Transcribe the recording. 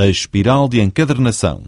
A espiral de encadernação.